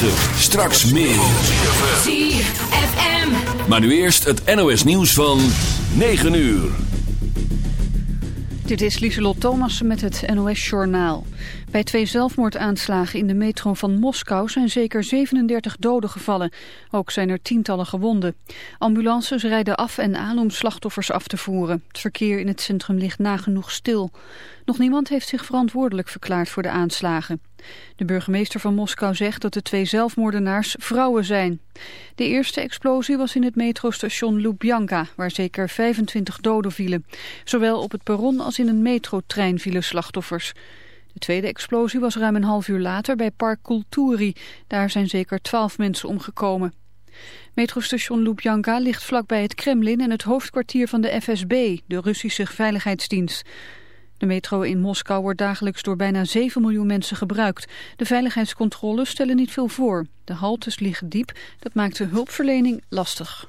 9. Straks meer. ZFM. Maar nu eerst het NOS nieuws van 9 uur. Dit is Lieselot Thomassen met het NOS-journaal. Bij twee zelfmoordaanslagen in de metro van Moskou zijn zeker 37 doden gevallen. Ook zijn er tientallen gewonden. Ambulances rijden af en aan om slachtoffers af te voeren. Het verkeer in het centrum ligt nagenoeg stil. Nog niemand heeft zich verantwoordelijk verklaard voor de aanslagen. De burgemeester van Moskou zegt dat de twee zelfmoordenaars vrouwen zijn. De eerste explosie was in het metrostation Lubyanka, waar zeker 25 doden vielen. Zowel op het perron als in een metrotrein vielen slachtoffers. De tweede explosie was ruim een half uur later bij Park Kulturi. Daar zijn zeker 12 mensen omgekomen. Metrostation Lubyanka ligt vlakbij het Kremlin en het hoofdkwartier van de FSB, de Russische veiligheidsdienst. De metro in Moskou wordt dagelijks door bijna 7 miljoen mensen gebruikt. De veiligheidscontroles stellen niet veel voor. De haltes liggen diep, dat maakt de hulpverlening lastig.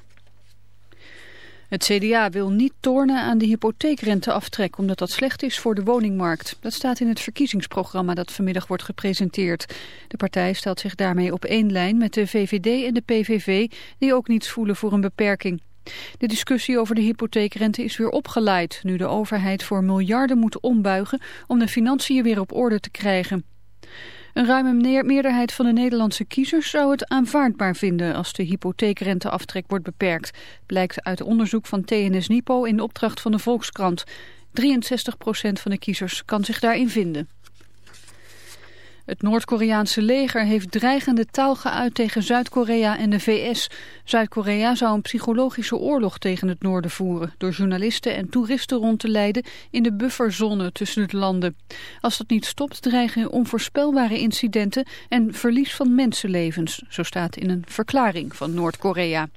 Het CDA wil niet tornen aan de hypotheekrenteaftrek omdat dat slecht is voor de woningmarkt. Dat staat in het verkiezingsprogramma dat vanmiddag wordt gepresenteerd. De partij stelt zich daarmee op één lijn met de VVD en de PVV die ook niets voelen voor een beperking. De discussie over de hypotheekrente is weer opgeleid, nu de overheid voor miljarden moet ombuigen om de financiën weer op orde te krijgen. Een ruime meerderheid van de Nederlandse kiezers zou het aanvaardbaar vinden als de hypotheekrenteaftrek wordt beperkt, blijkt uit onderzoek van TNS Nipo in opdracht van de Volkskrant. 63% van de kiezers kan zich daarin vinden. Het Noord-Koreaanse leger heeft dreigende taal geuit tegen Zuid-Korea en de VS. Zuid-Korea zou een psychologische oorlog tegen het noorden voeren... door journalisten en toeristen rond te leiden in de bufferzone tussen het landen. Als dat niet stopt dreigen onvoorspelbare incidenten en verlies van mensenlevens... zo staat in een verklaring van Noord-Korea.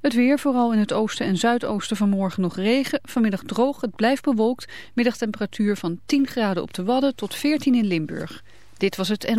Het weer, vooral in het oosten en zuidoosten vanmorgen nog regen. Vanmiddag droog, het blijft bewolkt. Middagtemperatuur van 10 graden op de Wadden tot 14 in Limburg. Dit was het en...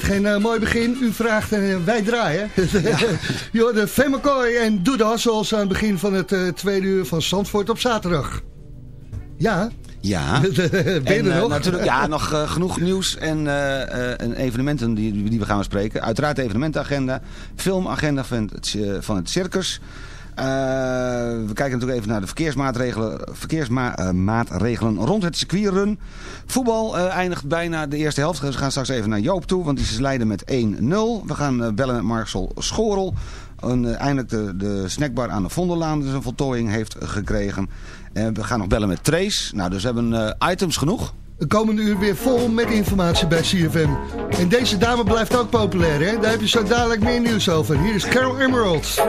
Geen uh, mooi begin? U vraagt en uh, wij draaien. Ja. De Femmekooi en Doe de Hassels aan het begin van het uh, tweede uur van Zandvoort op zaterdag. Ja. Ja. ben nog? Natuurlijk, ja, nog genoeg nieuws en, en evenementen die, die we gaan bespreken. Uiteraard de evenementenagenda, filmagenda van het, van het circus... Uh, we kijken natuurlijk even naar de verkeersmaatregelen, verkeersmaatregelen rond het circuitrun. Voetbal uh, eindigt bijna de eerste helft. We gaan straks even naar Joop toe, want die is leiden met 1-0. We gaan uh, bellen met Marcel Schorel. En, eindelijk de, de snackbar aan de Vondellaan zijn voltooiing heeft gekregen. En we gaan nog bellen met Trace. Nou, dus we hebben items genoeg. De komende uur weer vol met informatie bij CFM. En deze dame blijft ook populair, hè? Daar heb je zo dadelijk meer nieuws over. Hier is Carol Emerald.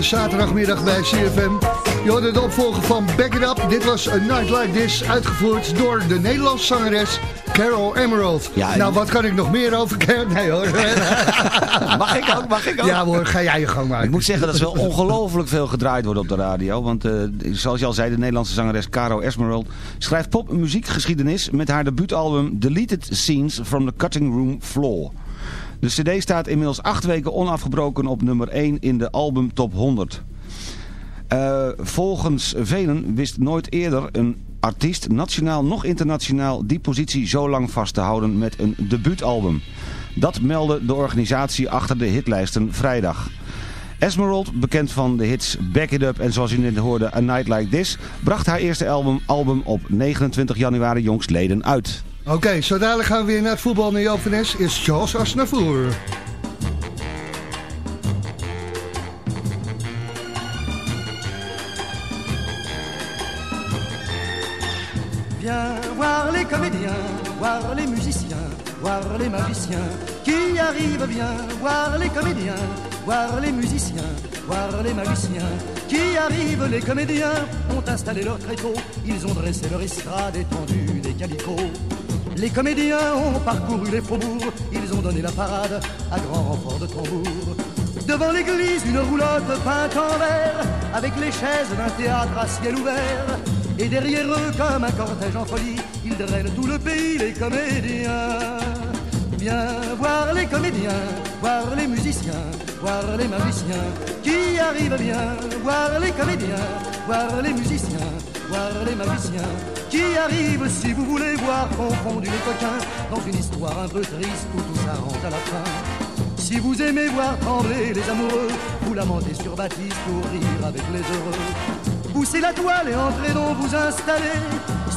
De zaterdagmiddag bij CFM. Je hoorde de opvolger van Back It Up. Dit was A Night Like This, uitgevoerd door de Nederlandse zangeres Carol Emerald. Ja, nou, wat kan ik nog meer over Carol? Nee hoor. Mag ik ook? Mag ik ook? ja hoor, ga jij je gang maken. Ik moet zeggen dat ze wel ongelooflijk veel gedraaid worden op de radio. Want eh, zoals je al zei, de Nederlandse zangeres Caro Esmeralda schrijft popmuziekgeschiedenis met haar debuutalbum Deleted Scenes from the Cutting Room Floor. De cd staat inmiddels acht weken onafgebroken op nummer 1 in de album Top 100. Eh, volgens velen wist nooit eerder een artiest, nationaal nog internationaal, die positie zo lang vast te houden met een debuutalbum. Dat meldde de organisatie achter de hitlijsten vrijdag. Esmerald, bekend van de hits Back It Up en zoals u net hoorde A Night Like This, bracht haar eerste album, album op 29 januari jongstleden uit. Oké, zo dadelijk gaan we weer naar het voetbal naar Joop van Nes. Is Charles Asnavoer. Viens voir les comédiens, voir les musiciens, voir les magiciens qui arrivent. Viens voir les comédiens, voir les musiciens, voir les magiciens qui arrivent. Les comédiens ont installé leur tréteau, ils ont dressé leur estrade étendue des calicots. Les comédiens ont parcouru les faubourgs, ils ont donné la parade à grand renfort de tambour. Devant l'église, une roulotte peinte en vert, avec les chaises d'un théâtre à ciel ouvert. Et derrière eux, comme un cortège en folie, ils drainent tout le pays, les comédiens. Viens voir les comédiens, voir les musiciens, voir les magiciens qui arrivent bien, voir les comédiens, voir les musiciens, voir les magiciens qui arrivent si vous voulez voir confondu les coquins dans une histoire un peu triste où tout s'arrange à la fin. Si vous aimez voir trembler les amoureux, vous lamentez sur Baptiste pour rire avec les heureux. Poussez la toile et entrez donc vous installer.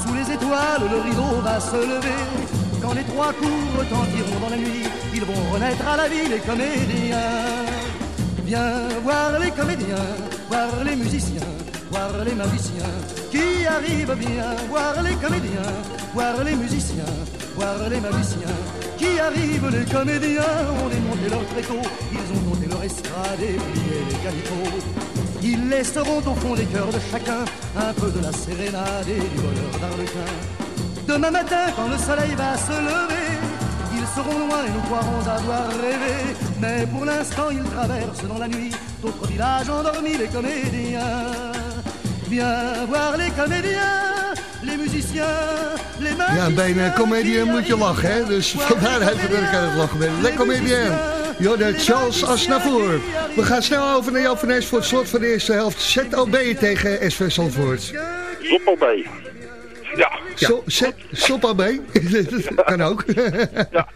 Sous les étoiles, le rideau va se lever. Quand les trois coups retentiront dans la nuit, ils vont renaître à la vie les comédiens. Viens voir les comédiens, voir les musiciens, voir les magiciens qui arrivent bien. Voir les comédiens, voir les musiciens, voir les magiciens qui arrivent. Les comédiens ont démonté leur tréteau, ils ont monté leur estrade et plié les calicots. Ils laisseront au fond des cœurs de chacun un peu de la sérénade et du bonheur d'Arlequin. Demain matin, quand le soleil va se lever, ils seront loin et nous croirons avoir rêvé. Mais pour l'instant, ils traversent dans la nuit d'autres villages endormis, les comédiens. Viens voir les comédiens, les musiciens, les magiciens. Ja, bij een comedian moet je lachen, hè? Dus vandaar dat ik er aan het lachen ben. Le comedian. Jorde Charles Asnavour. We gaan snel over naar Jan van Nes voor het slot van de eerste helft. ZOB tegen SV Zandvoort. Soppel B. Ja. So, Z- Soppa B? Dat kan ook. Ja.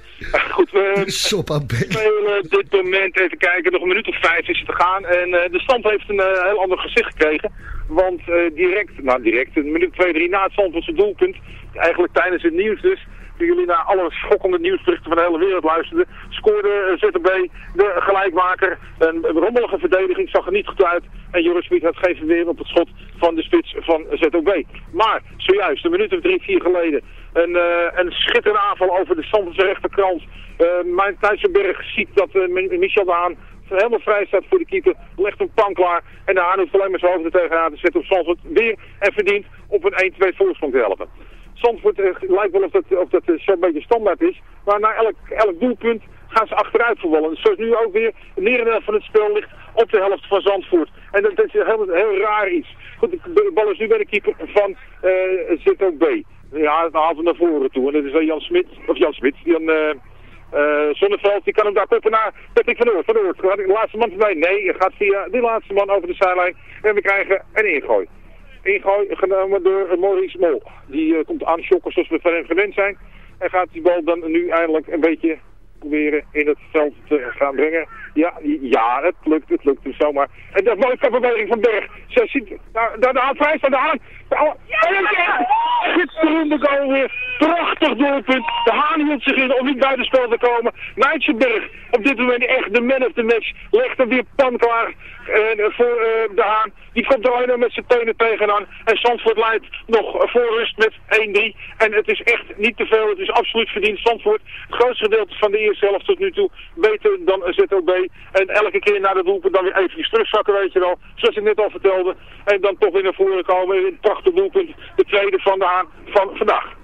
Goed, we spelen dit moment, even kijken, nog een minuut of vijf is het te gaan. En eh, de stand heeft een eh, heel ander gezicht gekregen. Want eh, direct, nou direct, een minuut, twee, drie na het Zandvoortse doelpunt, eigenlijk tijdens het nieuws dus, toen jullie naar alle schokkende nieuwsberichten van de hele wereld luisterden, scoorde eh, ZTB de gelijkmaker. Een, rommelige verdediging zag er niet goed uit. En Joris Smit had geen verweer op het schot van de spits van ZOB. Maar zojuist, een minuut of drie, vier geleden, een, eh, een schitterende aanval over de Zandvoortse rechterkrant. Uh, mijn Thijssenberg ziet dat Mi- Michel de Haan helemaal vrij staat voor de keeper, legt een pan klaar en de hoeft alleen maar zijn hoofd er tegenaan te zetten om Zandvoort weer en verdient op een 1-2 voorsprong te helpen. Zandvoort eh, lijkt wel of dat, of dat eh, zo'n beetje standaard is, maar na elk, elk doelpunt gaan ze achteruit voetballen. Zoals nu ook weer, een merendeel van het spel ligt op de helft van Zandvoort. En dat, is heel, heel raar iets. Goed, de bal is nu bij de keeper van eh ZOB. Ja, dat haalt hem naar voren toe. En dat is dan Jan Smit, of Jan Smit, Jan... eh eh Zonneveld, die kan hem daar koppen naar Patrick van Oort. Van gaat de laatste man voorbij? Nee, hij gaat via die laatste man over de zijlijn. En we krijgen een ingooi. Ingooi genomen door Maurice Mol. Die eh, komt aanschokken zoals we van hem gewend zijn. En gaat die bal dan nu eindelijk een beetje proberen in het veld te gaan brengen. Ja, ja het lukt, het lukt hem zomaar. En dat mooie kapbeweging van Berg. Ze ziet, daar, daar de Haan vrij staat, de Haan. Ja! Schitterende goal weer. Prachtig doelpunt. De Haan hield zich in om niet buiten spel te komen. Meitsenberg, op dit moment echt de man of the match, legt hem weer pan klaar eh, voor eh, de Haan. Die komt er alleen met zijn tenen tegenaan. En Zandvoort leidt nog voor rust met 1-3. En het is echt niet te veel. Het is absoluut verdiend. Zandvoort, het grootste gedeelte van de eerste helft tot nu toe, beter dan ZOB. En elke keer na de doelpunt dan weer eventjes terugzakken, weet je wel. Zoals ik net al vertelde. En dan toch weer naar voren komen. Prachtig De tweede van de Haan van vandaag.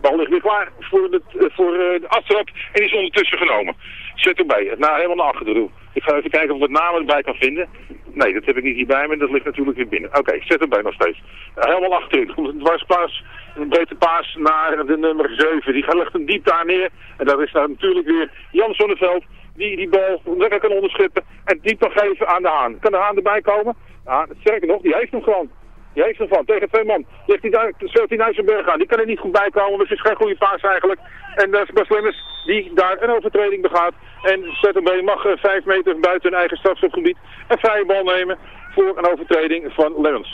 Bal ligt weer klaar voor, de, voor eh, de aftrap en is ondertussen genomen. Zet erbij, nou helemaal naar achteren. Ik ga even kijken of ik het namen erbij kan vinden. Nee, dat heb ik niet hier bij me, dat ligt natuurlijk weer binnen. Oké, zet erbij nog steeds. Uh, helemaal achterin, komt een dwarspaas, een breedte paas naar de nummer 7. Die legt hem diep daar neer. En daar is daar natuurlijk weer Jan Zonneveld, die die bal lekker kan onderschippen en diep kan geven aan de Haan. Kan de Haan erbij komen? Ja, sterker nog, die heeft hem gewoon. Die heeft hem van. Tegen twee man. Hij daar, speelt hij Nijsselberg aan. Die kan er niet goed bij komen. Dus het is geen goede paas eigenlijk. En dat is Bas Lemmers die daar een overtreding begaat. En ZMB mag eh, vijf meter buiten hun eigen strafschopgebied een vrije bal nemen voor een overtreding van. De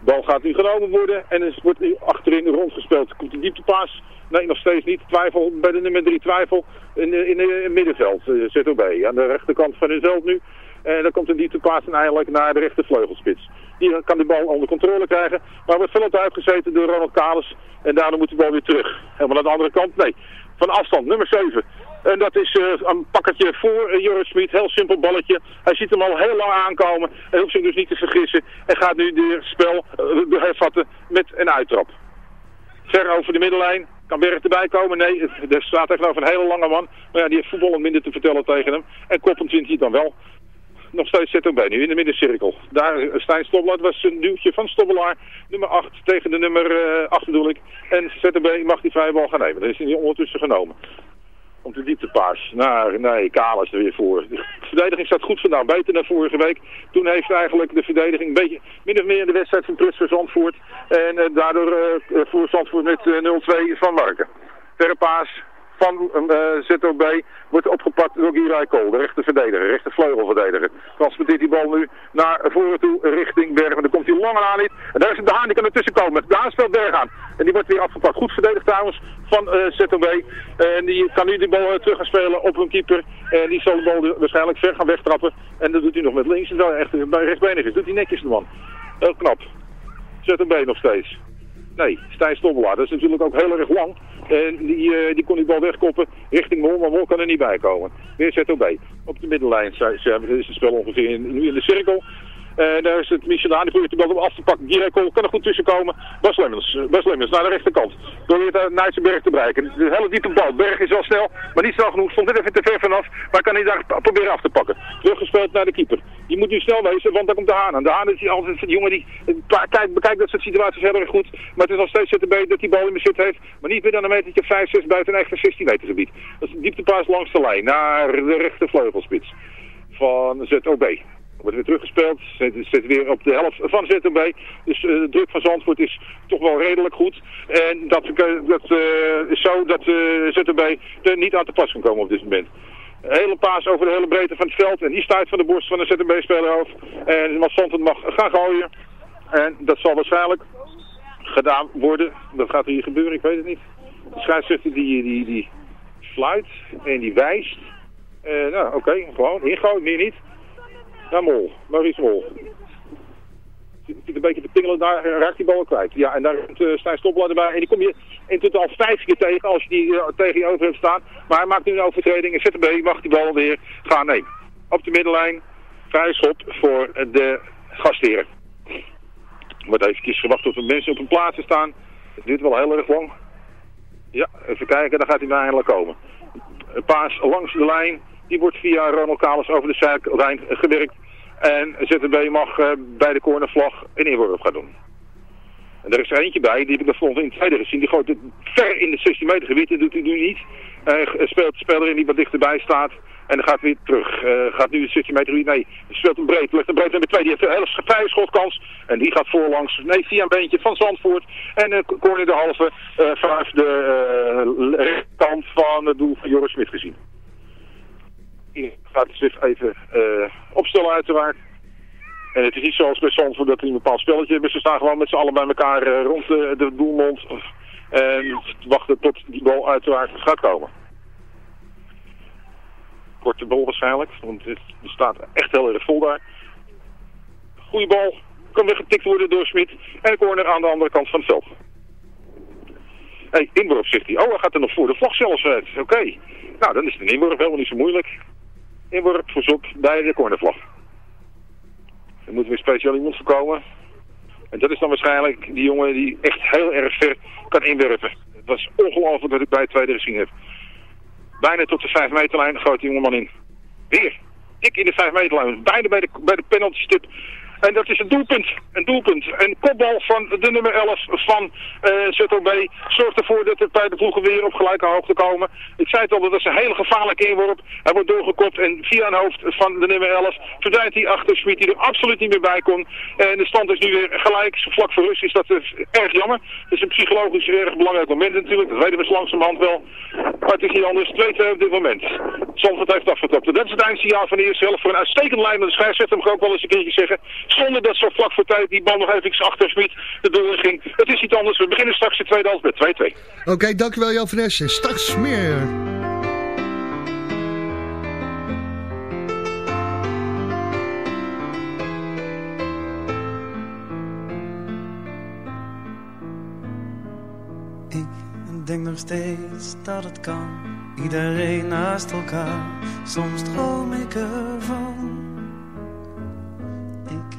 bal gaat nu genomen worden en er wordt nu achterin rondgespeeld. Komt een dieptepaas? Nee, nog steeds niet. Twijfel bij de nummer 3 twijfel in het middenveld. eh, ZOB aan de rechterkant van het veld nu. En dan komt een dieptepaas en eindelijk naar de rechtervleugelspits. Die kan de bal onder controle krijgen. Maar wordt veel te uitgezeten door Ronald Kalis. En daardoor moet de bal weer terug. Helemaal aan de andere kant. Nee, van afstand. Nummer 7. En dat is eh, een pakketje voor uh, Joris Smit. Heel simpel balletje. Hij ziet hem al heel lang aankomen. Hij hoeft zich dus niet te vergissen. En gaat nu het spel uh, hervatten met een uittrap. Ver over de middenlijn. Kan Berg erbij komen? Nee, er staat tegenover een hele lange man. Maar ja, die heeft voetballend minder te vertellen tegen hem. En koppend wint hij het dan wel. Nog steeds ZOB nu in de middencirkel. Daar eh, Stijn Stobbelaar was een duwtje van Stobbelaar. Nummer 8 tegen de nummer eh 8 bedoel ik. En ZOB mag die vrije bal gaan nemen. Dat is hij ondertussen genomen. Om de dieptepaas. Nou, nee, Kaal is er weer voor. De verdediging staat goed vandaan. Beter dan vorige week. Toen heeft eigenlijk de verdediging een beetje min of meer in de wedstrijd van Plus voor Zandvoort. En eh, daardoor eh, voor Zandvoort met eh, 0-2 van Marken. Verre paas van eh ZOB wordt opgepakt door Giray Kool, de rechter verdediger, rechter vleugelverdediger. Transporteert die bal nu naar voren toe richting Bergen. Dan komt hij lang aan niet. En daar is De Haan, die kan ertussen komen. De Haan speelt Berg aan. En die wordt weer afgepakt. Goed verdedigd trouwens van ZOB. en die kan nu die bal eh, terug gaan spelen op een keeper. En die zal de bal dus waarschijnlijk ver gaan wegtrappen. En dat doet hij nog met links. En wel echt bij rechtsbenig is. Doet hij netjes de man. Heel knap. ZOB nog steeds. Nee, Stijn Stobbelaar. Dat is natuurlijk ook heel erg lang. En die, eh, die kon die bal wegkoppen richting Mol, maar Mol kan er niet bij komen. Weer ZOB. Op de middenlijn is het spel ongeveer nu in de cirkel. En daar is het Michelin, die probeert de bal om af te pakken. Gierekol kan er goed tussen komen. Bas Lemmens, eh, Bas Lemmens naar de rechterkant. Probeert Nijtsenberg te bereiken. De hele diepe bal. Berg is wel snel, maar niet snel genoeg. Stond er even te ver vanaf, maar kan hij daar proberen af te pakken. Teruggespeeld naar de keeper. Die moet nu snel wezen, want daar komt de Haan aan. De Haan is altijd een jongen die eh, kijk, bekijkt dat soort situaties heel erg goed. Maar het is nog steeds ZTB dat die bal in bezit heeft. Maar niet meer dan een metertje 5, 6 buiten een eigen 16 meter gebied. Dat is een dieptepaas langs de lijn naar de rechtervleugelspits van ZOB. Wordt weer teruggespeeld, zit, zit weer op de helft van ZOB. Dus eh, de druk van Zandvoort is toch wel redelijk goed. En dat, eh, dat eh, is zo dat eh, ZOB er niet aan te pas kan komen op dit moment. Hele paas over de hele breedte van het veld. En die stuit van de borst van de ZOB-speler af. En Mats Zandvoort mag gaan gooien. En dat zal waarschijnlijk gedaan worden. Dat gaat hier gebeuren, ik weet het niet. De die, die, die fluit en die wijst. Eh, nou, oké, gewoon ingooien, meer niet. Naar Mol, Maurice Mol. Zit een beetje te pingelen, daar raakt die bal kwijt. Ja, en daar uh, Stijn Stoppelaar erbij. En die kom je in totaal vijf keer tegen als je die eh, tegen je over hebt staan. Maar hij maakt nu een overtreding en ZTB mag die bal weer gaan nemen. Op de middenlijn, vrije schop voor de gastheren. Er wordt eventjes gewacht tot de mensen op een plaats staan. Het duurt wel heel erg lang. Ja, even kijken, dan gaat hij nou eindelijk komen. Een paas langs de lijn. Die wordt via Ronald Kalis over de zijlijn gewerkt. En ZTB mag uh, bij de cornervlag een inworp gaan doen. En er is er eentje bij, die heb ik de volgende in het tweede gezien. Die gooit het ver in de 16 meter gebied. Dat doet hij nu niet. Uh, speelt de speler in die wat dichterbij staat. En dan gaat weer terug. Uh, gaat nu de 16 meter gebied. Nee, speelt een breed. Legt een breed nummer 2. Die heeft een hele vrije schotkans. En die gaat voorlangs. Nee, via een beentje van Zandvoort. En uh, corner de halve uh, vanaf de rechterkant van het doel van Joris Smit gezien. Ik ga het dus even uh, opstellen uiteraard. En het is niet zoals bij Zandvoort dat die een bepaald spelletje hebben. Ze staan gewoon met z'n allen bij elkaar uh, rond de, de doelmond. En wachten tot die bal uiteraard gaat komen. Korte bal waarschijnlijk, want het staat echt heel erg vol daar. Goeie bal, kan weggetikt worden door Smit. En een corner aan de andere kant van het veld. Hé, hey, zegt hij. Oh, hij gaat er nog voor de vlag zelfs uit. Oké. Nou, dan is een inworp helemaal niet zo moeilijk. Inworp verzoek bij de cornervlag. Er moet weer speciaal iemand voorkomen. En dat is dan waarschijnlijk die jongen die echt heel erg ver kan inwerpen. Het was ongelooflijk dat ik bij het tweede gezien heb. Bijna tot de 5 meterlijn gooit die jongeman in. Weer. Dik in de 5 meterlijn. Bijna bij de, bij de penalty stip. En dat is een doelpunt. Een doelpunt. Een kopbal van de nummer 11 van uh, ZOB zorgt ervoor dat de ploegen weer op gelijke hoogte komen. Ik zei het al, dat is een hele gevaarlijke inworp. Hij wordt doorgekopt en via een hoofd van de nummer 11 verdwijnt hij achter Smit die er absoluut niet meer bij kon. En de stand is nu weer gelijk. Vlak voor rust is dat uh, erg jammer. Het is een psychologisch erg belangrijk moment natuurlijk. Dat weten we langzamerhand wel. Maar het is niet anders. 2-2 op dit moment. Zandvoort heeft afgetrapt. Dat is het eindsignaal van de eerste helft voor een uitstekende lijn. Maar de scheidsrechter mag ook wel eens een keertje zeggen zonder dat zo vlak voor tijd die bal nog even achter Smit de ging. Het is niet anders. We beginnen straks de tweede helft met 2-2. Oké, dankjewel Jan van Straks meer. Ik denk nog steeds dat het kan Iedereen naast elkaar Soms droom ik ervan Ik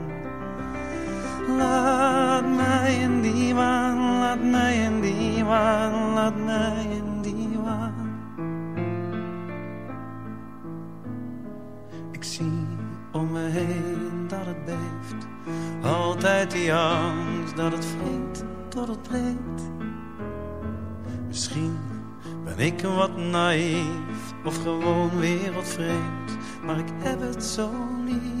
Laat mij in die waan, laat mij in die waan, laat mij in die waan. Ik zie om me heen dat het beeft, altijd die angst dat het vreemd tot het breekt. Misschien ben ik wat naïef of gewoon wereldvreemd, maar ik heb het zo lief.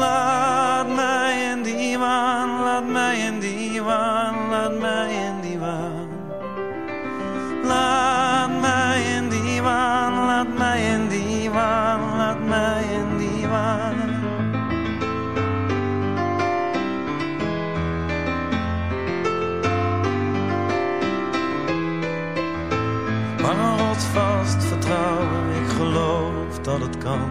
Laat mij in die waan, laat mij in die waan, laat mij in die waan. Laat mij in die waan, laat mij in die waan, laat mij in die waan. Maar een rotsvast vertrouwen, ik geloof dat het kan.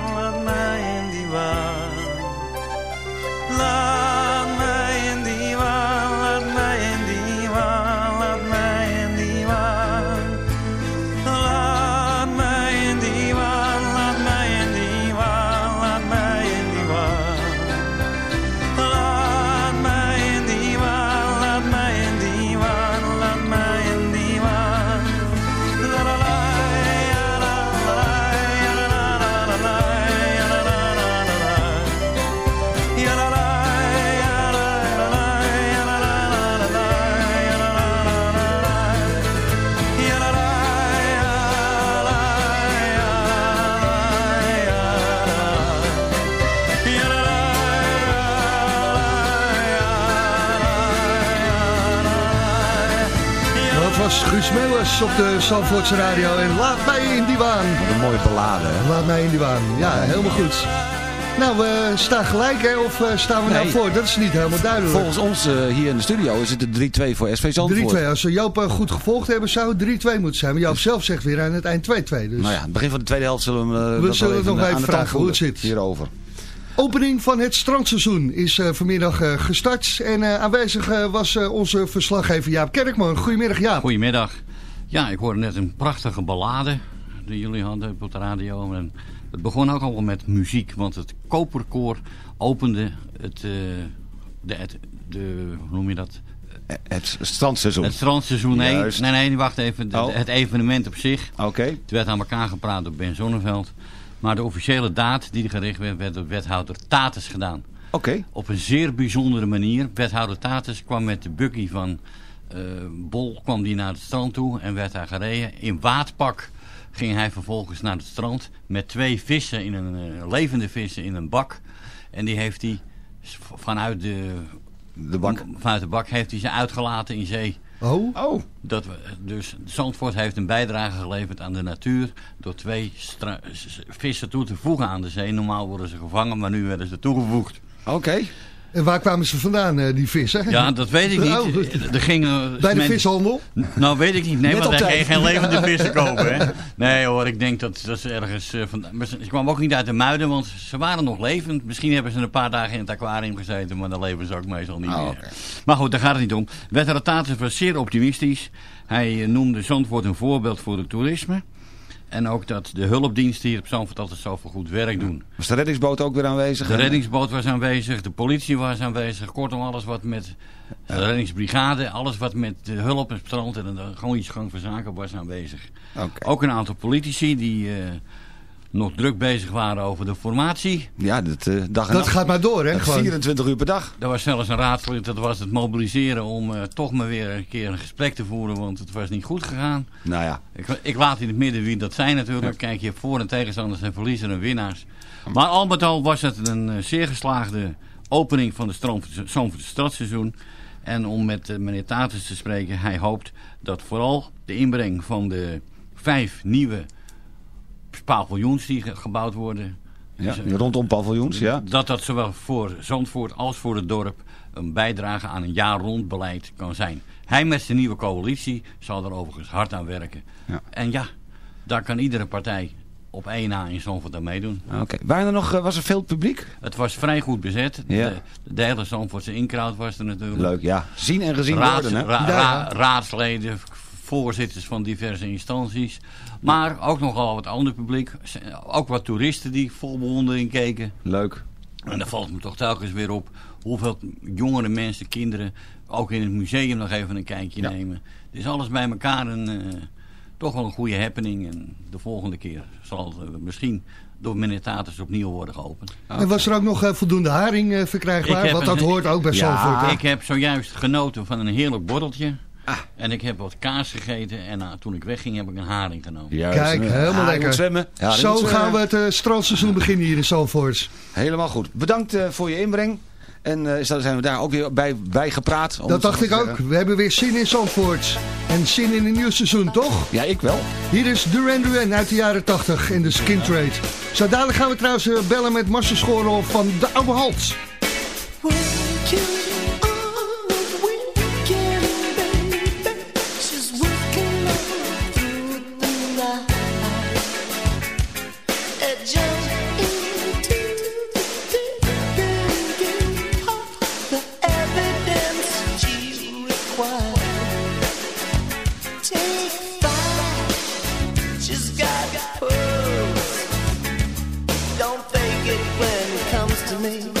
Meeuwers op de Zandvoortse Radio. En laat mij in die waan. Een mooie ballade, hè? Laat mij in die waan. Ja, helemaal goed. Nou, we staan gelijk, hè? Of eh, staan we nou Nee. voor? Dat is niet helemaal duidelijk. Volgens ons eh, hier in de studio is het de 3-2 voor SV Zandvoort. 3-2. Als we Joop eh, goed gevolgd hebben, zou het 3-2 moeten zijn. Maar Joop zelf zegt weer aan het eind 2-2. Dus Nou ja, het begin van de tweede helft zullen we, eh, We dat zullen nog aan even de vragen hoe het zit. Hierover. Opening van het strandseizoen is eh, vanmiddag eh, gestart. En eh, aanwezig was eh, onze verslaggever Jaap Kerkman. Goedemiddag Jaap. Goedemiddag. Ja, ik hoorde net een prachtige ballade die jullie hadden op de radio. En het begon ook al met muziek, want het Koperkoor opende het, eh, de, het, de, hoe noem je dat? Het strandseizoen. Het strandseizoen, nee. Juist. Nee, nee, wacht even. De- Oh. Het evenement op zich. Oké. Het werd aan elkaar gepraat door Ben Zonneveld. Maar de officiële daad die er gericht werd, werd door wethouder Tatus gedaan. Oké. Op een zeer bijzondere manier. Wethouder Tatus kwam met de buggy van eh, Bol kwam die naar het strand toe en werd daar gereden. In waadpak ging hij vervolgens naar het strand met twee vissen, in een, eh, levende vissen in een bak. En die heeft hij vanuit de, de bak. vanuit de bak heeft hij ze uitgelaten in zee. Oh. Oh. Dat we, dus Zandvoort heeft een bijdrage geleverd aan de natuur door twee vissen toe te voegen aan de zee. Normaal worden ze gevangen, maar nu werden ze toegevoegd. Oké. En waar kwamen ze vandaan, eh, die vissen? Ja, dat weet ik niet. Oh. Er gingen, Bij de men- vishandel? Nou, weet ik niet. Nee, Net want tijd. ging geen levende vissen kopen. Hè? Nee hoor, ik denk dat, dat ze ergens... eh, van, maar ze, kwamen ook niet uit de muiden, want ze waren nog levend. Misschien hebben ze een paar dagen in het aquarium gezeten, maar dan leven ze ook meestal niet Ah, meer. Maar goed, daar gaat het niet om. Wethouder Tatus was zeer optimistisch. Hij eh, noemde Zandvoort een voorbeeld voor het toerisme. En ook dat de hulpdiensten hier op Zandvoort altijd zoveel goed werk doen. Was de reddingsboot ook weer aanwezig? De reddingsboot was aanwezig, de politie was aanwezig. Kortom, alles wat met de reddingsbrigade, alles wat met de hulp en strand en de gewoon iets gang van zaken was aanwezig. Ook een aantal politici die eh, nog druk bezig waren over de formatie. Ja, dat, eh, dag en Dat nacht. gaat maar door, hè? Dat Gewoon. 24 uur per dag. Er was zelfs een raadslid, dat was het mobiliseren om eh, toch maar weer een keer een gesprek te voeren, want het was niet goed gegaan. Nou ja, Ik, ik laat in het midden wie dat zijn natuurlijk. Kijk, je hebt voor- en tegenstanders en verliezers en winnaars. Maar al met al was het een eh, zeer geslaagde opening van het Zandvoortse stadseizoen. En om met meneer Tatus te spreken, hij hoopt dat vooral de inbreng van de vijf nieuwe paviljoens die ge- gebouwd worden... ja dus, eh, rondom paviljoens, ja. dat dat zowel voor Zandvoort als voor het dorp een bijdrage aan een jaar rond beleid kan zijn. Hij met zijn nieuwe coalitie zal er overigens hard aan werken. Ja. En ja, daar kan iedere partij op één na in Zandvoort aan meedoen. Oké. Waren er nog, eh, was er veel publiek? Het was vrij goed bezet. Ja. De, de hele Zandvoortse inkraut was er natuurlijk. Leuk, ja. Zien en gezien Raads- worden, hè? ra- ra- raadsleden, voorzitters van diverse instanties. Maar ook nogal wat ander publiek. Ook wat toeristen die vol bewondering keken. Leuk. En dan valt me toch telkens weer op hoeveel jongere mensen, kinderen, ook in het museum nog even een kijkje Ja. nemen. Het is alles bij elkaar een, eh, toch wel een goede happening. En de volgende keer zal het misschien door meneer Taters opnieuw worden geopend. En was er ook nog eh, voldoende haring eh, verkrijgbaar? Want dat een- hoort ook bij Ja, Zandvoort. hè? Ik heb zojuist genoten van een heerlijk borreltje. Ah. En ik heb wat kaas gegeten. En nou, toen ik wegging heb ik een haring genomen. Juist. Kijk, helemaal lekker. zwemmen. Ja, Zo zwemmen. gaan we het eh, strandseizoen beginnen hier in Zandvoort. Helemaal goed. Bedankt eh, voor je inbreng. En eh, zo zijn we daar ook weer bij, bij gepraat. om Dat dacht ik ook. We hebben weer zin in Zandvoort. En zin in een nieuw seizoen, toch? Ja, ik wel. Hier is Duran Duran uit de jaren 80 in de Skin Trade. Zo dadelijk gaan we trouwens eh, bellen met Marcel Schoorl van de Oude Halt. me.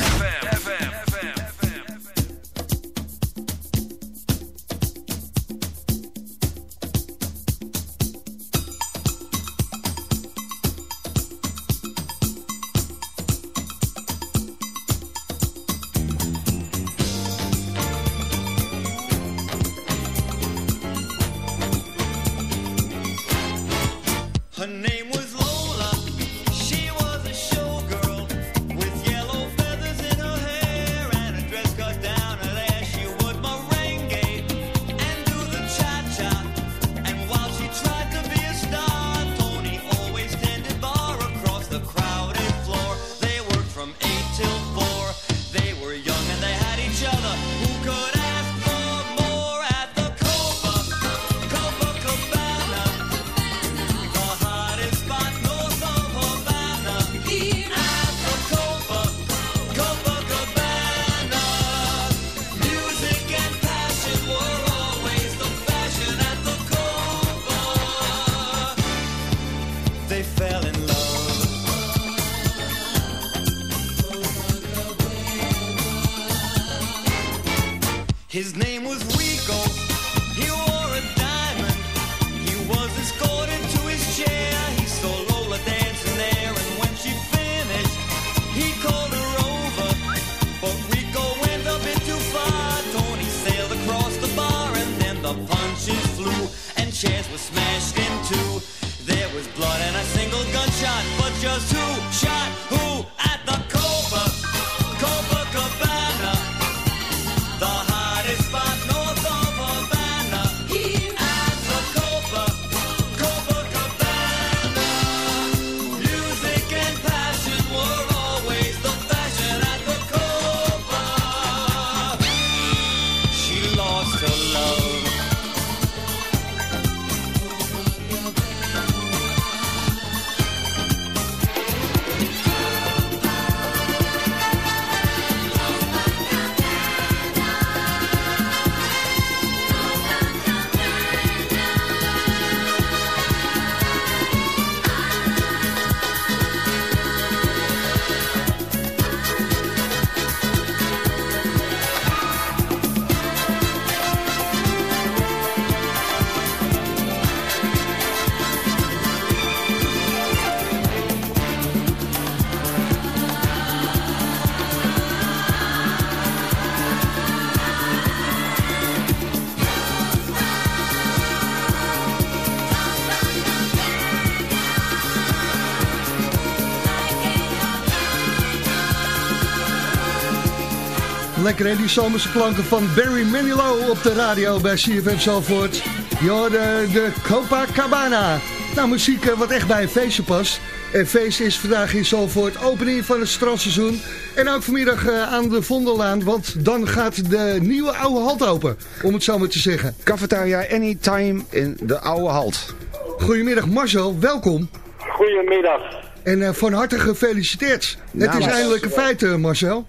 Lekker hè, die zomerse klanken van Barry Manilow op de radio bij CFM Zalvoort. Ja, de, de Copacabana. Nou, muziek eh, wat echt bij een feestje past. En feest is vandaag in Zalvoort opening van het strandseizoen. En ook vanmiddag eh, aan de Vondellaan, want dan gaat de nieuwe oude halt open. Om het zo maar te zeggen. Cafetaria Anytime in de oude halt. Goedemiddag Marcel, welkom. Goedemiddag. En eh, van harte gefeliciteerd. Het Namens- is eindelijk een feit, eh, Marcel.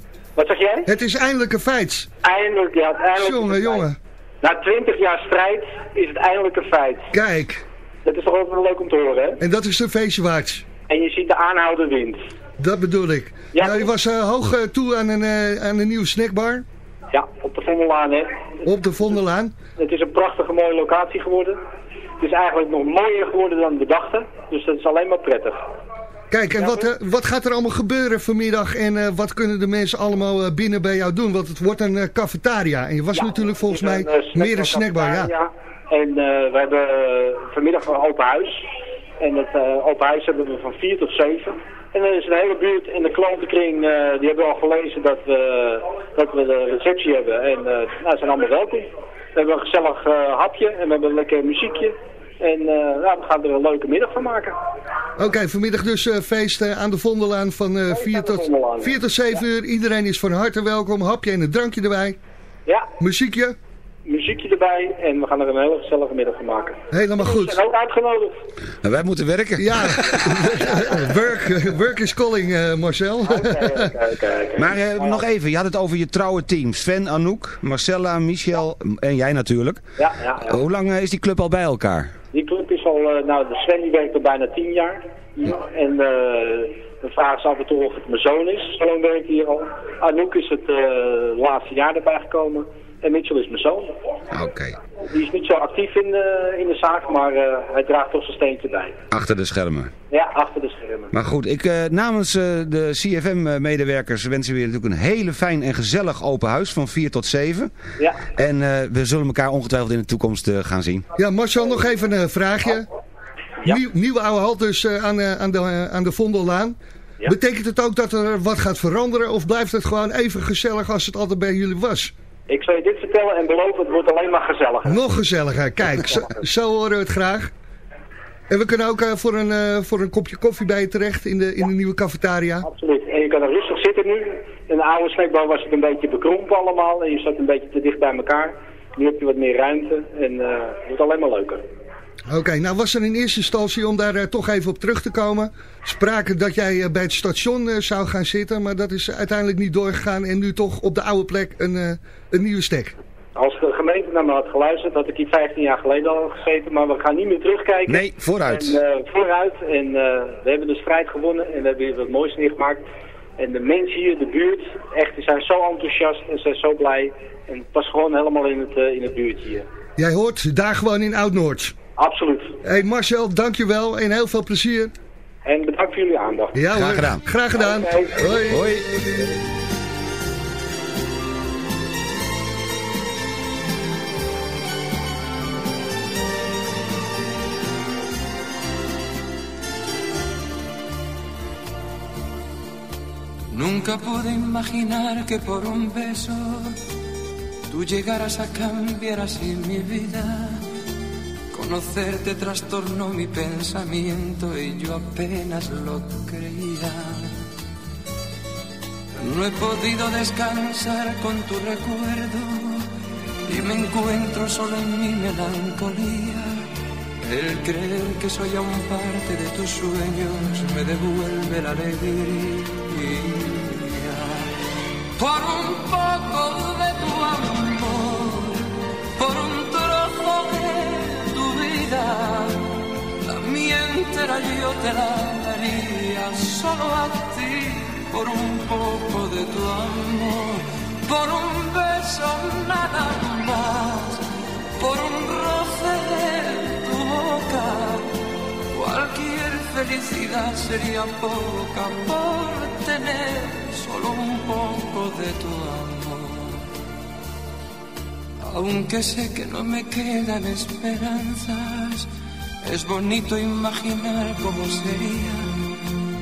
Wat zeg jij? Het is eindelijk een feit. Eindelijk, ja, eindelijk. Jongen, jongen. Na twintig jaar strijd is het eindelijk een feit. Kijk, Dat is toch ook wel leuk om te horen, hè? en dat is een feestje waard. En je ziet de aanhouden wind. Dat bedoel ik. nou, je was eh, hoog eh, toe aan een, eh, aan een nieuwe snackbar. Ja, op de Vondellaan, hè? Op de Vondellaan. Het is een prachtige mooie locatie geworden. Het is eigenlijk nog mooier geworden dan we dachten. Dus dat is alleen maar prettig. Kijk, en wat, eh, wat gaat er allemaal gebeuren vanmiddag en eh, wat kunnen de mensen allemaal eh, binnen bij jou doen? Want het wordt een cafetaria en je was natuurlijk volgens mij een, meer een snackbar, ja. En we hebben vanmiddag een open huis. En dat open huis hebben we van 4 tot 7. En dan is de hele buurt en de klantenkring, die hebben al gelezen dat we, dat we de receptie hebben. En nou, ze zijn allemaal welkom. We hebben een gezellig hapje en we hebben een lekker muziekje. En eh, nou, we gaan er een leuke middag van maken. Oké, vanmiddag dus eh, feest eh, aan de Vondelaan van eh 4, tot, 4 tot 7 uur. Iedereen is van harte welkom, hapje en een drankje erbij. Ja, Muziekje? Muziekje erbij en we gaan er een hele gezellige middag van maken. Helemaal goed. We zijn ook uitgenodigd. En wij moeten werken. Ja, work, work is calling, eh, Marcel. Maar eh, nog even, je had het over je trouwe team. Sven, Anouk, Marcella, Michel en jij natuurlijk. Ja, ja, ja. Hoe lang eh, is die club al bij elkaar? Die club is al, eh, nou de Sven die werkt al bijna tien jaar. En uh, dan vragen ze af en toe of het mijn zoon is. Zo lang werkt hij hier al. Anouk is het eh, laatste jaar erbij gekomen. En Mitchell is mijn zoon. Oké. Die is niet zo actief in, eh, in de zaak, maar eh, hij draagt toch zijn steentje bij. Achter de schermen. Ja, achter de schermen. Maar goed, ik, eh, namens eh, de CFM-medewerkers wensen we je natuurlijk een hele fijn en gezellig open huis van 4 tot 7. Ja. En eh, we zullen elkaar ongetwijfeld in de toekomst eh, gaan zien. Ja, Marcel, nog even een vraagje. Nieuw, nieuwe oude halt dus aan, aan, de, aan de Vondellaan. Betekent het ook dat er wat gaat veranderen of blijft het gewoon even gezellig als het altijd bij jullie was? Ik zal je dit vertellen en beloof het wordt alleen maar gezelliger. Nog gezelliger, kijk, zo, zo horen we het graag. En we kunnen ook eh, voor, een, eh, voor een kopje koffie bij je terecht in de, in de nieuwe cafetaria. Absoluut. En je kan er rustig zitten nu. In de oude snackbar was het een beetje bekrompen allemaal en je zat een beetje te dicht bij elkaar. Nu heb je wat meer ruimte en eh, het wordt alleen maar leuker. Oké, nou was er in eerste instantie, om daar eh, toch even op terug te komen, sprake dat jij eh, bij het station eh, zou gaan zitten, maar dat is uiteindelijk niet doorgegaan en nu toch op de oude plek een, eh, een nieuwe stek. Als de gemeente naar me had geluisterd, had ik hier 15 jaar geleden al gezeten, maar we gaan niet meer terugkijken. Nee, vooruit. En, eh, vooruit. En eh, we hebben de strijd gewonnen en we hebben hier wat moois neergemaakt. En de mensen hier, de buurt, echt, die zijn zo enthousiast en zijn zo blij. En het was gewoon helemaal in het, in het buurtje hier. Jij hoort daar gewoon in Oud-Noord. Absoluut. Hey Marcel, dankjewel en heel veel plezier. En bedankt voor jullie aandacht. Ja, hoor. Graag gedaan. Hoi. Hoi. Nunca pude imaginar que por un beso tú llegaras a cambiar así mi vida. Conocerte trastornó mi pensamiento y yo apenas lo creía. No he podido descansar con tu recuerdo y me encuentro solo en mi melancolía. El creer que soy aún parte de tus sueños me devuelve la alegría. Por un poco de tu amor, por un trozo de vida, la mía entera yo te la daría solo a ti. Por un poco de tu amor, por un beso nada más, por un roce de tu boca. Cualquier felicidad sería poca por tener solo un poco de tu amor. Aunque sé que no me quedan esperanzas, es bonito imaginar cómo sería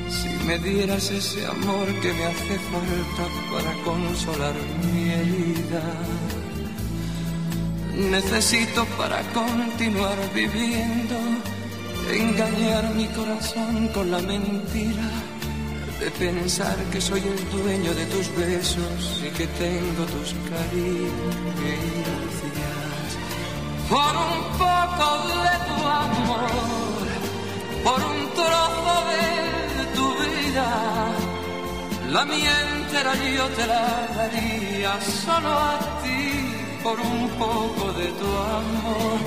si me dieras ese amor que me hace falta para consolar mi herida. Necesito para continuar viviendo engañar mi corazón con la mentira de pensar que soy el dueño de tus besos y que tengo tus caricias. Por un poco de tu amor, por un trozo de tu vida, la mía entera yo te la daría solo a ti. Por un poco de tu amor,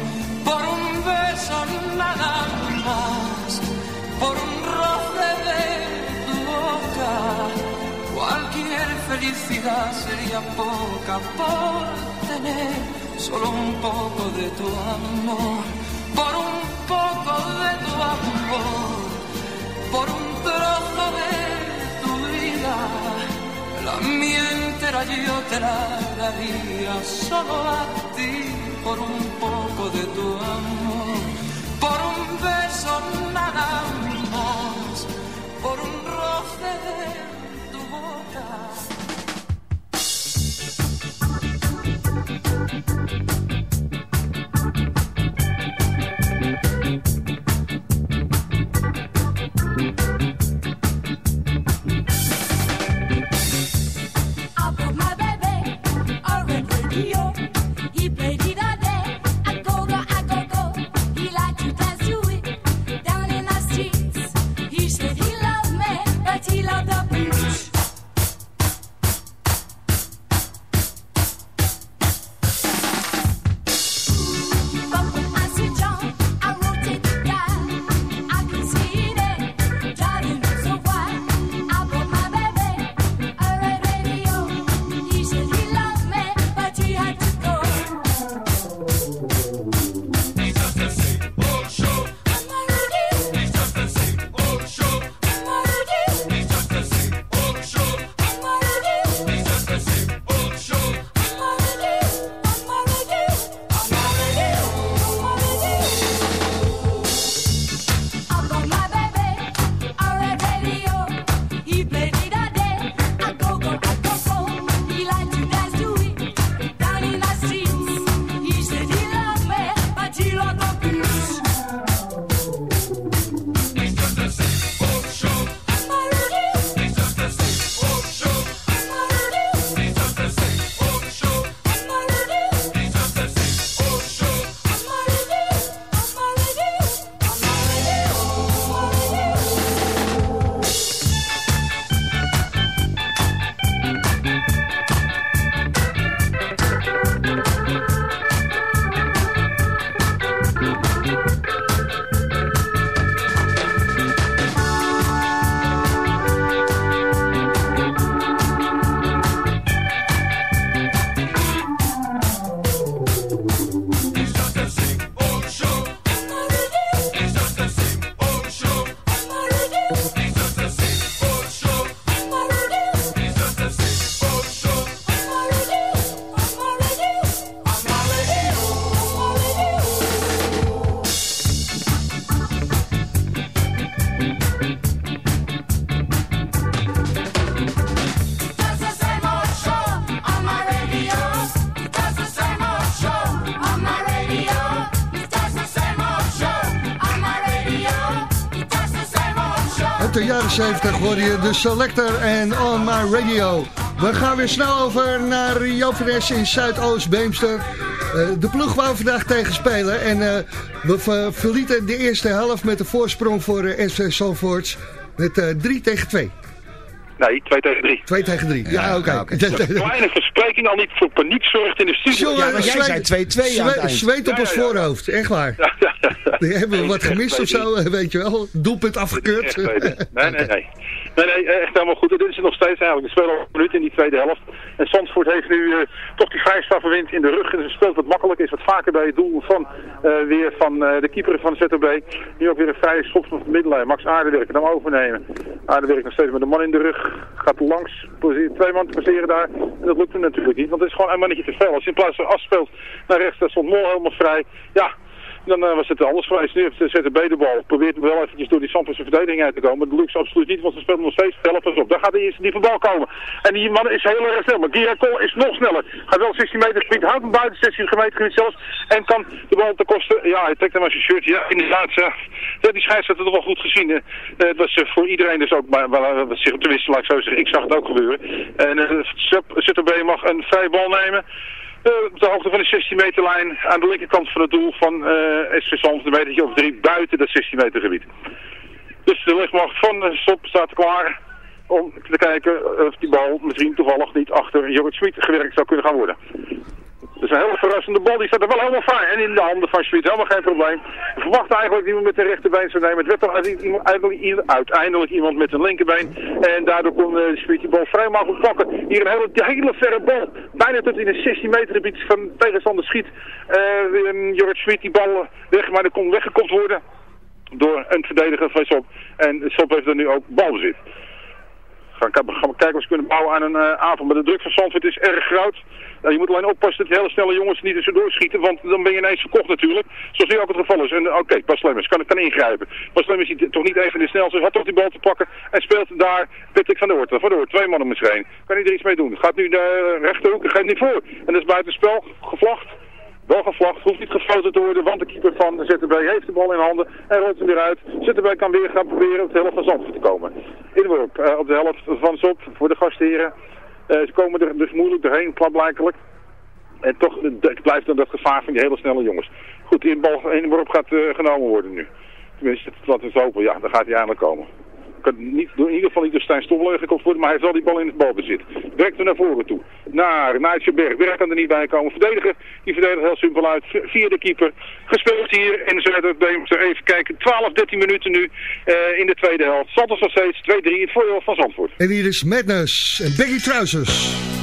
por un beso nada más, por un roce de tu boca. Cualquier felicidad sería poca por tener solo un poco de tu amor, por un poco de tu amor, por un trozo de tu vida. La mía entera yo te la daría solo a ti por un poco de tu amor, por un beso nada más, por un roce de tu boca. jaren 70 hoor je de Selector en On My Radio. We gaan weer snel over naar Jovenes in Zuidoost-Beemster. Eh, de ploeg wou vandaag tegen spelen en eh, we ver- verlieten de eerste helft met de voorsprong voor uh, SV Zandvoorts met 3 tegen 2. Nee, 2 tegen 3. 2 tegen 3, ja, oké. Een kleine verspreking al niet voor paniek zorgt in de studio. Jongen, zweet- zweet- Zweet op ons voorhoofd, echt waar. Hebben we wat gemist of zo, eh, weet je wel. Doelpunt afgekeurd. Nee, nee, nee. Nee, nee, echt helemaal goed. Dit is nog steeds eigenlijk. We spelen een minuut in die tweede helft. En Zandvoort heeft nu eh, toch die vrijstrafferwind in de rug. En ze speelt wat makkelijker. Is wat vaker bij het doel van eh, weer van eh, de keeper van de ZOB. Nu ook weer een vrije schop van de middenlijn. Max Aardewerk kan hem overnemen. Aardewerk nog steeds met de man in de rug. Gaat langs. Twee man te passeren daar. En dat lukt hem natuurlijk niet. Want het is gewoon een mannetje te veel. Als je in plaats van afspeelt naar rechts, dan stond Mol helemaal vrij. Ja, dan eh, was het anders geweest. Nu heeft de ZTB de bal. Probeert wel eventjes door die Sampers verdediging uit te komen. Maar dat lukt absoluut niet, want ze spelen nog steeds helft pas op. Daar gaat de eerste diepe bal komen. En die man is heel erg snel. Maar Girakol is nog sneller. Gaat wel 16 meter gebied, houdt hem buiten 16 meter zelfs. En kan de bal te kosten. Ja, hij trekt hem als zijn shirt. Ja, inderdaad. Ja, die scheidsrechter toch wel goed gezien. eh. Het was eh, voor iedereen dus ook maar, wat zich te wisselen, ik zeggen. Ik zag het ook gebeuren. En uh, mag een vrije bal nemen. Eh, op de hoogte van de 16 meter lijn aan de linkerkant van het doel van uh, SV Zandvoort, een metertje of drie buiten dat 16 meter gebied. Dus de lichtmacht van de stop staat klaar om te kijken of die bal misschien toevallig niet achter Jorrit Smit gewerkt zou kunnen gaan worden. Dat is een hele verrassende bal, die staat er wel helemaal fijn. En in de handen van Schmid, helemaal geen probleem. We verwachten eigenlijk dat iemand met de rechterbeen zou nemen. Het werd toch uiteindelijk, uiteindelijk iemand met een linkerbeen. En daardoor kon uh, die bal vrij makkelijk pakken. Hier een hele, hele verre bal. Bijna tot in een 16 meter gebied van tegenstander schiet. Uh, Jorrit die bal weg, maar er kon weggekopt worden door een verdediger van Sop. En Sop heeft er nu ook balbezit. Gaan, gaan kijken of ze kunnen bouwen aan een uh, avond. Maar de druk van Zandvoort is erg groot. Nou, je moet alleen oppassen dat hele snelle jongens niet tussendoor schieten. Want dan ben je ineens verkocht natuurlijk. Zoals nu ook het geval is. En oké, okay, Bas Lemmers kan, kan ingrijpen. Bas Lemmers is toch niet even de snelste. Had toch die bal te pakken. En speelt daar Patrick van der Hoort. Van twee mannen misschien. Kan hij er iets mee doen. Gaat nu de rechterhoek. Geeft niet voor. En dat is buitenspel. Gevlacht. Wel gevlacht, hoeft niet gefloten te worden, want de keeper van ZTB heeft de bal in handen en rolt hem weer uit. ZTB kan weer gaan proberen op de helft van Zandvoort te komen. Inworp uh, op de helft van Zop voor de gastheren. Uh, ze komen er dus moeilijk doorheen, klaarblijkelijk. En toch het blijft dan dat gevaar van die hele snelle jongens. Goed, die inworp gaat uh, genomen worden nu. Tenminste, wat is hopen, ja, dan gaat hij eindelijk komen kan niet, in ieder geval niet door Stijn Stobbelen gekocht worden, maar hij heeft die bal in het balbezit. Er naar voren toe. Naar Nigel Berg. Kan er niet bij komen. Verdediger, die verdedigt heel simpel uit. Via de keeper. Gespeeld hier in Zuid-Beemster. Even kijken. 12, 13 minuten nu uh, in de tweede helft. Santos nog steeds 2-3 in het voordeel van Zandvoort. En hier is Madness en Baggy Trousers.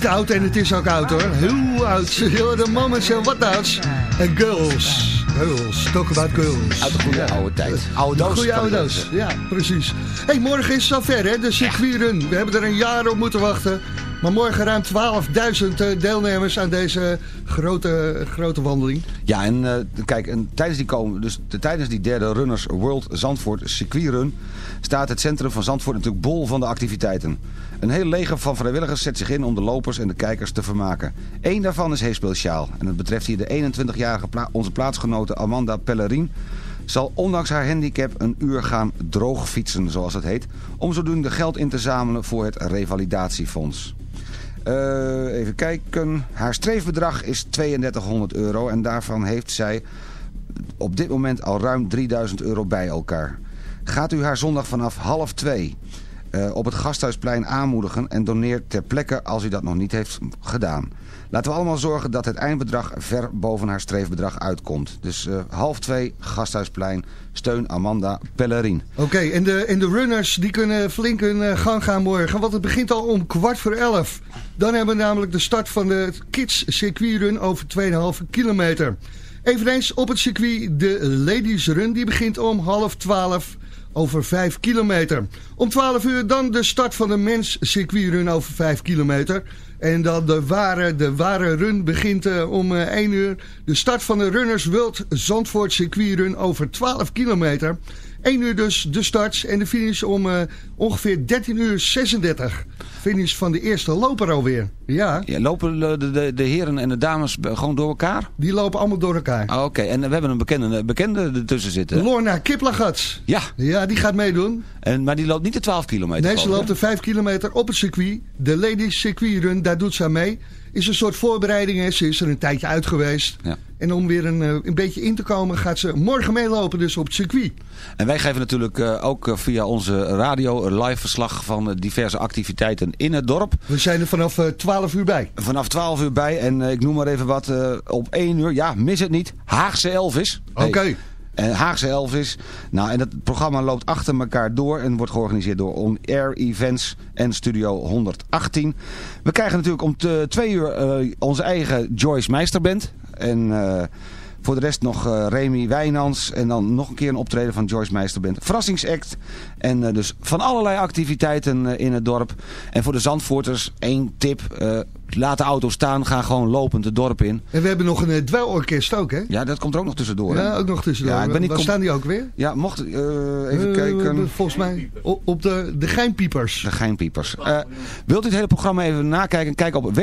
klinkt oud en het is ook oud hoor. Heel oud. De moments en what outs. En girls. Girls. Talk about girls. Uit de goede oude tijd. Oude De doos. goede oude doos. Ja, precies. hey, morgen is het zover hè. De circuitrun. We hebben er een jaar op moeten wachten. Maar morgen ruim 12.000 deelnemers aan deze grote, grote wandeling. Ja, en eh, kijk, en tijdens, die komen, dus de, tijdens die derde Runners World Zandvoort circuitrun... staat het centrum van Zandvoort natuurlijk bol van de activiteiten. Een heel leger van vrijwilligers zet zich in om de lopers en de kijkers te vermaken. Eén daarvan is Heespeel Sjaal. En het betreft hier de 21-jarige pla onze plaatsgenote Amanda Pellerin... zal ondanks haar handicap een uur gaan droogfietsen, zoals het heet... om zodoende geld in te zamelen voor het revalidatiefonds. Eh, even kijken. Haar streefbedrag is 3200 euro en daarvan heeft zij op dit moment al ruim 3000 euro bij elkaar. Gaat u haar zondag vanaf half twee eh, op het Gasthuisplein aanmoedigen en doneert ter plekke als u dat nog niet heeft gedaan. Laten we allemaal zorgen dat het eindbedrag ver boven haar streefbedrag uitkomt. Dus eh, half twee, Gasthuisplein, steun Amanda Pellerin. Oké, en, de, en de runners die kunnen flink hun eh, gang gaan morgen. Want het begint al om kwart voor elf. Dan hebben we namelijk de start van de Kids circuitrun over 2,5 kilometer. Eveneens op het circuit de Ladies Run. Die begint om half twaalf over 5 kilometer. Om 12 uur dan de start van de mens circuitrun over 5 kilometer. En dan de ware, de ware run begint eh, om eh, 1 uur. De start van de Runners World Zandvoort circuitrun over 12 kilometer. 1 uur dus de start en de finish om eh, ongeveer 13 uur 36. Finish van de eerste loper alweer. Ja. Ja, lopen de, de, de heren en de dames gewoon door elkaar? Die lopen allemaal door elkaar. Ah, Oké, en we hebben een bekende, bekende ertussen zitten. Lorna Kiplagat. Ja. Ja, die gaat meedoen. En, maar die loopt niet de 12 kilometer. Nee, ze loopt de 5 kilometer op het circuit. De Ladies Circuitrun, daar doet ze aan mee. Is een soort voorbereiding. Hè. Ze is er een tijdje uit geweest. Ja. En om weer een, eh, een beetje in te komen gaat ze morgen meelopen dus op het circuit. En wij geven natuurlijk eh, ook eh, via onze radio een live verslag van diverse activiteiten in het dorp. We zijn er vanaf eh, 12 uur bij. Vanaf 12 uur bij en ik noem maar even wat op 1 uur. Ja, mis het niet. Haagse Elvis. Oké. Hey. En Haagse Elvis. Nou, en dat programma loopt achter elkaar door en wordt georganiseerd door On Air Events en Studio 118. We krijgen natuurlijk om twee uur eh, onze eigen Joyce Meisterband. En eh, voor de rest nog eh, Remy Wijnands en dan nog een keer een optreden van Joyce Meisterband. Verrassingsact. En eh, dus van allerlei activiteiten eh, in het dorp. En voor de Zandvoorters één tip. laat de auto staan, ga gewoon lopend het dorp in. En we hebben nog een uh, dwelorkest ook, hè? Ja, dat komt er ook nog tussendoor. hè? Ja, ook nog tussendoor. Ja, ik ben niet Waar staan die ook weer? Ja, mocht... even kijken. Volgens mij op, de, de Geinpiepers. De Geinpiepers. Wilt u het hele programma even nakijken? Kijk op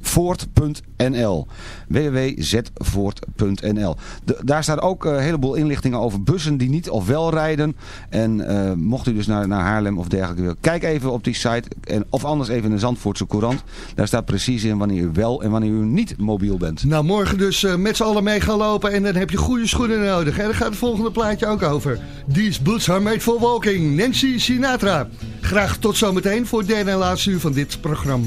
www.zvoort.nl www.zvoort.nl Daar staat ook eh, een heleboel inlichtingen over bussen die niet of wel rijden. En eh, mocht u dus naar, naar Haarlem of dergelijke willen, kijk even op die site. En, of anders even in de Zandvoortse Courant. Daar staat precies in wanneer u wel en wanneer u niet mobiel bent. Nou, morgen dus eh, met z'n allen mee gaan lopen en dan heb je goede schoenen nodig. En daar gaat het volgende plaatje ook over. These boots are made for walking. Nancy Sinatra. Graag tot zometeen voor derde en laatste uur van dit programma.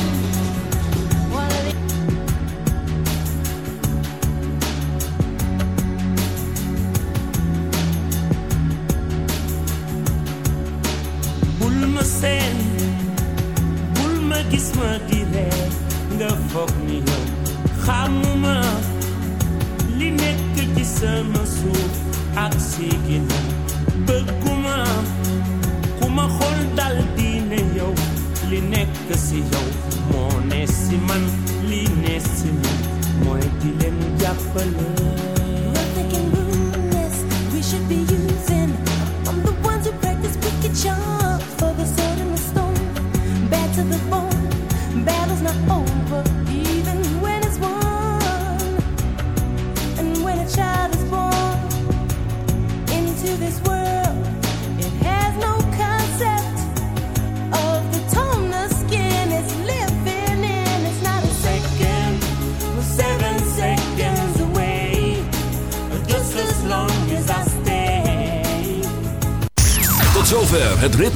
Foog ni yow xamuma li nekk ci sama suuf ak si ginnaaw bëgguma ku ma dal di ne yow li nekk si yow moo ne si man li ne si man mooy di leen jàppale